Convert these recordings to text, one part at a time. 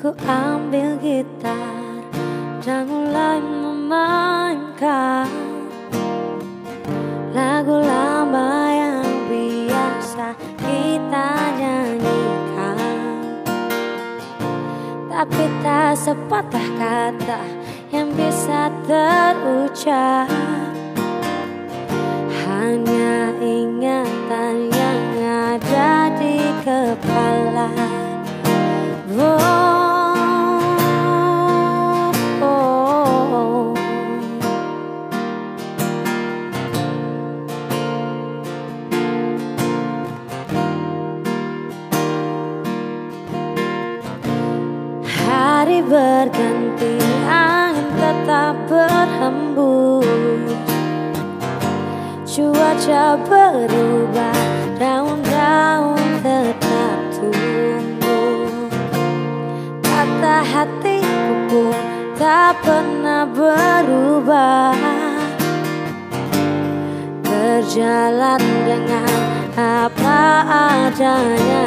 Ku ambil gitar dan mulai memainkan Lagu lama yang biasa kita nyanyikan. Tapi tak sepatah kata yang bisa terucap berganti, angin tetap berhembus. Cuaca berubah, daun-daun tetap tumbuh. Kata hatiku pun tak pernah berubah. Berjalan dengan apa adanya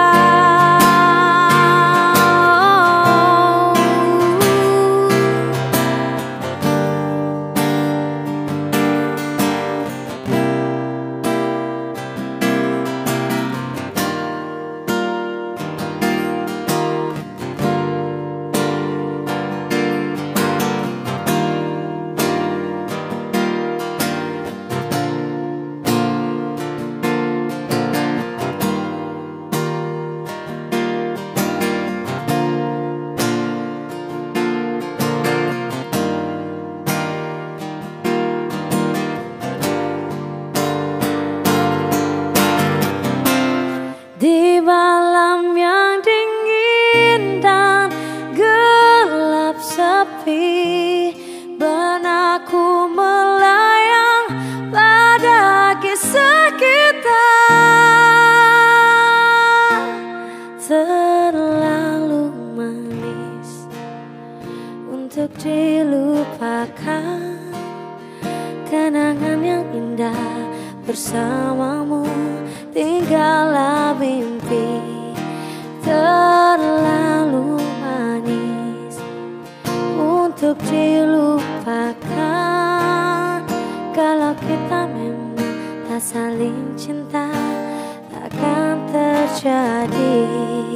dilupakan Kenangan yang indah bersamamu tinggallah mimpi terlalu manis untuk dilupakan. Kalau kita memang tak saling cinta takkan terjadi